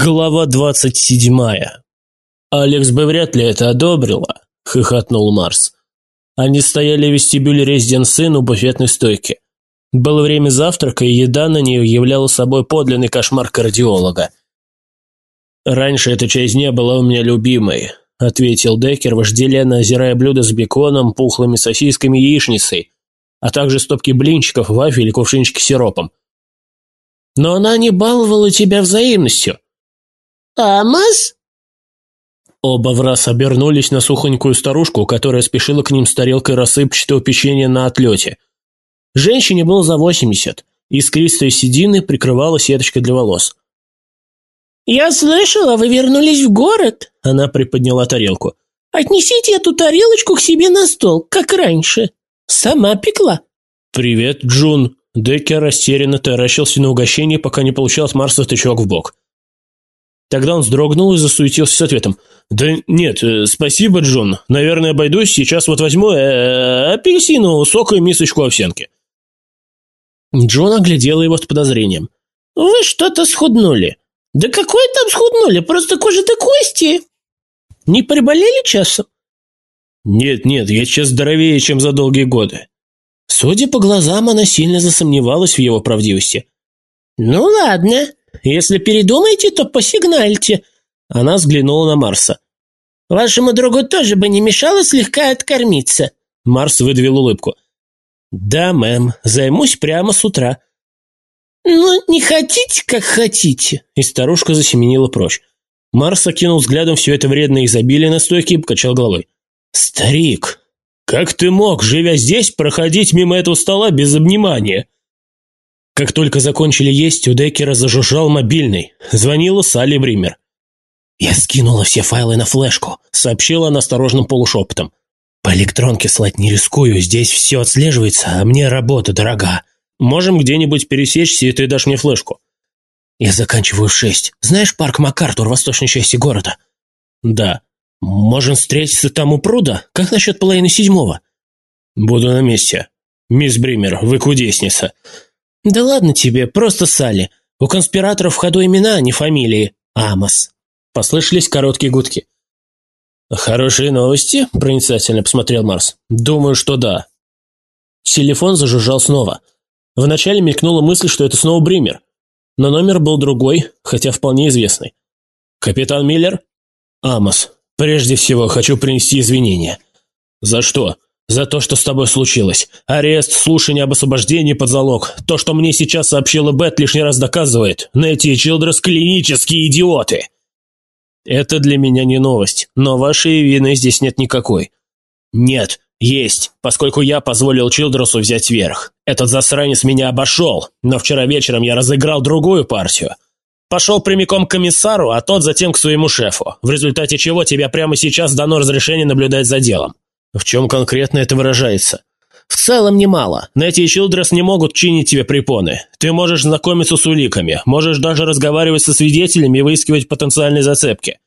Глава двадцать седьмая. «Алекс бы вряд ли это одобрила», – хохотнул Марс. Они стояли в вестибюле Резиденс Inn у буфетной стойки. Было время завтрака, и еда на нее являла собой подлинный кошмар кардиолога. «Раньше эта часть не была у меня любимой», – ответил Деккер, вожделенно озирая блюдо с беконом, пухлыми сосисками и яичницей, а также стопки блинчиков, вафель и кувшинчики с сиропом. «Но она не баловала тебя взаимностью», «Амос?» Оба в раз обернулись на сухонькую старушку, которая спешила к ним с тарелкой рассыпчатого печенья на отлете. Женщине было за восемьдесят, искристая седины прикрывала сеточкой для волос. «Я слышала, вы вернулись в город?» Она приподняла тарелку. «Отнесите эту тарелочку к себе на стол, как раньше. Сама пекла». «Привет, Джун». Деккер растерянно таращился на угощение, пока не получал от Марса тычок в бок. Тогда он вздрогнул и засуетился с ответом. «Да нет, э, спасибо, Джон. Наверное, обойдусь. Сейчас вот возьму э, апельсину, сок и мисочку овсянки». Джон оглядел его с подозрением. «Вы что-то схуднули». «Да какой там схуднули? Просто кожа до кости». «Не приболели часом?» «Нет, нет, я сейчас здоровее, чем за долгие годы». Судя по глазам, она сильно засомневалась в его правдивости. «Ну ладно, если передумаете, то посигнальте». Она взглянула на Марса. «Вашему другу тоже бы не мешало слегка откормиться». Марс выдавил улыбку. «Да, мэм, займусь прямо с утра». «Ну, не хотите, как хотите». И старушка засеменила прочь. Марс окинул взглядом все это вредное изобилие на стойке и покачал головой. «Старик, как ты мог, живя здесь, проходить мимо этого стола без обнимания?» Как только закончили есть, у Деккера зажужжал мобильный. Звонила Салли Бример. «Я скинула все файлы на флешку», — сообщила она осторожным полушепотом. «По электронке слать не рискую, здесь все отслеживается, а мне работа дорога. Можем где-нибудь пересечься, и ты дашь мне флешку». «Я заканчиваю в шесть. Знаешь парк МакАртур в восточной части города?» «Да. Можем встретиться там у пруда? Как насчет половины седьмого?» «Буду на месте. Мисс Бример, вы кудесница. «Да ладно тебе, просто Салли. У конспираторов в ходу имена, а не фамилии. Амос». Послышались короткие гудки. «Хорошие новости?» – проницательно посмотрел Марс. «Думаю, что да». Телефон зажужжал снова. Вначале мелькнула мысль, что это снова Бример. Но номер был другой, хотя вполне известный. «Капитан Миллер?» «Амос, прежде всего хочу принести извинения». «За что?» «За то, что с тобой случилось. Арест, слушание об освобождении под залог. То, что мне сейчас сообщила Бет, лишний раз доказывает. Нэти и Чилдрес – клинические идиоты!» «Это для меня не новость, но вашей вины здесь нет никакой». «Нет, есть, поскольку я позволил Чилдресу взять верх. Этот засранец меня обошел, но вчера вечером я разыграл другую партию. Пошел прямиком к комиссару, а тот затем к своему шефу, в результате чего тебя прямо сейчас дано разрешение наблюдать за делом. В чем конкретно это выражается? В целом немало. Нэти и Чилдрес не могут чинить тебе препоны. Ты можешь знакомиться с уликами, можешь даже разговаривать со свидетелями и выискивать потенциальные зацепки.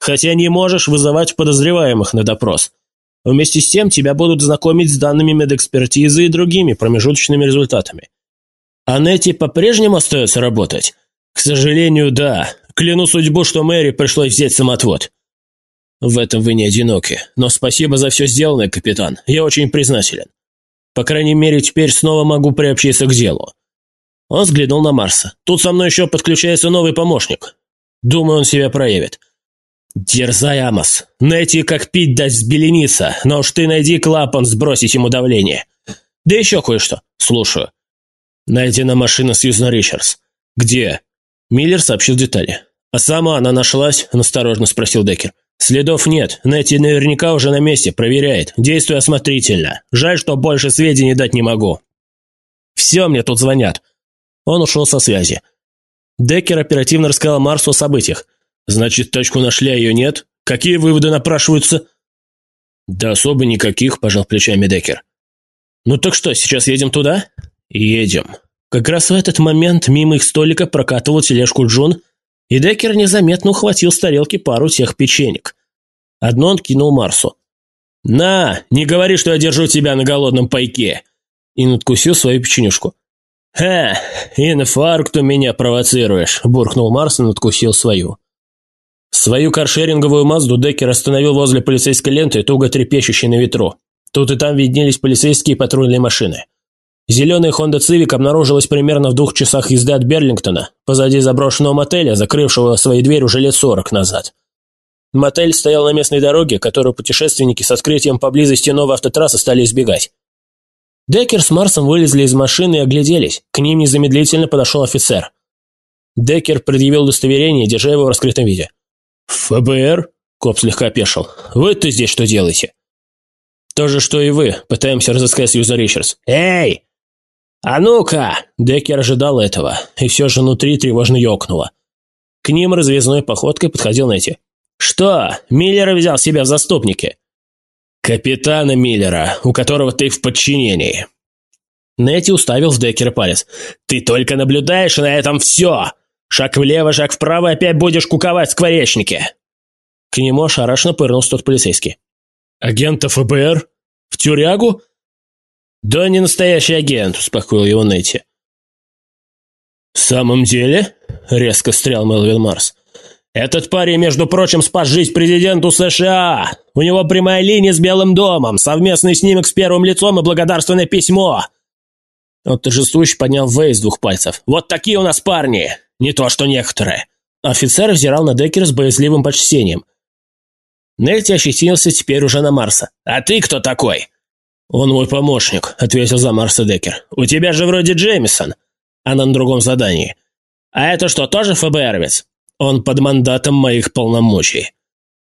Хотя не можешь вызывать подозреваемых на допрос. Вместе с тем тебя будут знакомить с данными медэкспертизы и другими промежуточными результатами. А Нэти по-прежнему остается работать? К сожалению, да. Кляну судьбу, что Мэри пришлось взять самоотвод. В этом вы не одиноки. Но спасибо за все сделанное, капитан. Я очень признателен. По крайней мере, теперь снова могу приобщиться к делу. Он взглянул на Марса. Тут со мной еще подключается новый помощник. Думаю, он себя проявит. Дерзай, Амос. Найти, как пить дать с беленица, но уж ты найди клапан сбросить ему давление. Да еще кое-что. Слушаю. Найдена машина Сьюзен Ричардс. Где? Миллер сообщил детали. А сама она нашлась? Насторожно спросил Деккер. «Следов нет. Нэти наверняка уже на месте, проверяет. Действуй осмотрительно. Жаль, что больше сведений дать не могу». «Все, мне тут звонят». Он ушел со связи. Деккер оперативно рассказал Марсу о событиях. «Значит, точку нашли, а ее нет? Какие выводы напрашиваются?» «Да особо никаких», – пожал плечами Деккер. «Ну так что, сейчас едем туда?» «Едем». Как раз в этот момент мимо их столика прокатывал тележку Джун – и Деккер незаметно ухватил с тарелки пару тех печенек. Одно он кинул Марсу. «На, не говори, что я держу тебя на голодном пайке!» И надкусил свою печенюшку. «Ха, инфаркт у меня провоцируешь», – буркнул Марсон и откусил свою. Свою каршеринговую Мазду Деккер остановил возле полицейской ленты, туго трепещущей на ветру. Тут и там виднелись полицейские патрульные машины. Зеленый Honda Civic обнаружилась примерно в двух часах езды от Берлингтона, позади заброшенного мотеля, закрывшего свои двери уже лет сорок назад. Мотель стоял на местной дороге, которую путешественники со скрытием поблизости новой автотрассы стали избегать. Деккер с Марсом вылезли из машины и огляделись. К ним незамедлительно подошел офицер. Деккер предъявил удостоверение, держа его в раскрытом виде. «ФБР?» – коп слегка опешил. «Вы-то здесь что делаете?» «То же, что и вы. Пытаемся разыскать Сьюза Ричардс». «Эй! А ну-ка!» Деккер ожидал этого, и все же внутри тревожно ёкнуло. К ним развязной походкой подходил Нэти. «Что, Миллера взял себя в заступники?» «Капитана Миллера, у которого ты в подчинении». Нэти уставил в Деккера палец. «Ты только наблюдаешь, на этом все! Шаг влево, шаг вправо, опять будешь куковать в скворечнике!» К нему ошарашенно пырнулся тот полицейский. «Агента ФБР? В тюрягу?» «Да не настоящий агент», — успокоил его Нэти. «В самом деле?» — резко встрял Мелвин Марс. Этот парень, между прочим, спас жизнь президенту США. У него прямая линия с Белым домом, совместный снимок с первым лицом и благодарственное письмо. Он торжествующе поднял Вэй с двух пальцев. Вот такие у нас парни, не то что некоторые. Офицер взирал на Деккера с боязливым почтением. Нельти ощетинился теперь уже на Марса. «А ты кто такой?» «Он мой помощник», — ответил за Марса Деккер. «У тебя же вроде Джеймисон, а на другом задании. А это что, тоже ФБРовец?» Он под мандатом моих полномочий».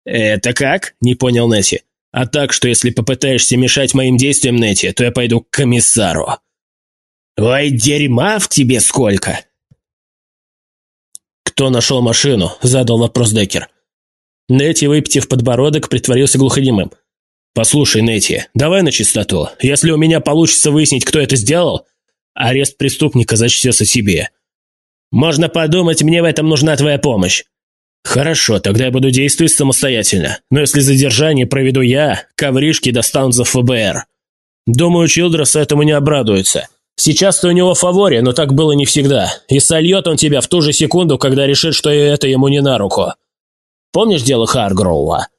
«Это как?» – не понял Несси. «А так, что если попытаешься мешать моим действиям, Нетти, то я пойду к комиссару». «Ой, дерьма в тебе сколько!» «Кто нашел машину?» – задал вопрос Деккер. Нетти, выпитив подбородок, притворился глухонемым. «Послушай, Нетти, давай на чистоту. Если у меня получится выяснить, кто это сделал, арест преступника зачтется тебе. Можно подумать, мне в этом нужна твоя помощь». «Хорошо, тогда я буду действовать самостоятельно. Но если задержание проведу я, ковришки достанут за ФБР. Думаю, Чилдрес этому не обрадуется. Сейчас ты у него в фаворе, но так было не всегда. И сольет он тебя в ту же секунду, когда решит, что это ему не на руку. Помнишь дело Харгроува?»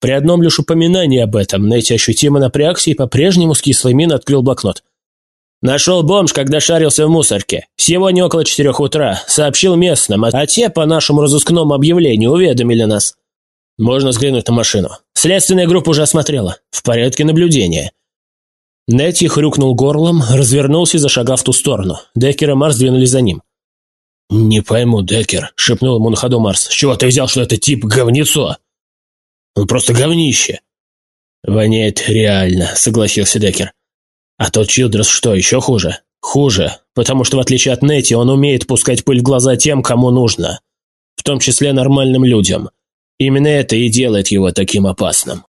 При одном лишь упоминании об этом Нетти ощутимо напрягся и по-прежнему с кислой миной открыл блокнот. Нашел бомж, когда шарился в мусорке. Сегодня около четырех утра. Сообщил местным, а те по нашему разыскному объявлению уведомили нас. Можно взглянуть на машину. Следственная группа уже осмотрела. В порядке наблюдения. Нетти хрюкнул горлом, развернулся и зашагав в ту сторону. Деккер и Марс двинулись за ним. «Не пойму, Деккер», — шепнул ему на ходу Марс. «С чего ты взял, что это тип говнецо?» «Он просто говнище». «Воняет реально», — согласился Деккер. А тот Чилдрес что, еще хуже? Хуже, потому что в отличие от Нети он умеет пускать пыль в глаза тем, кому нужно. В том числе нормальным людям. Именно это и делает его таким опасным.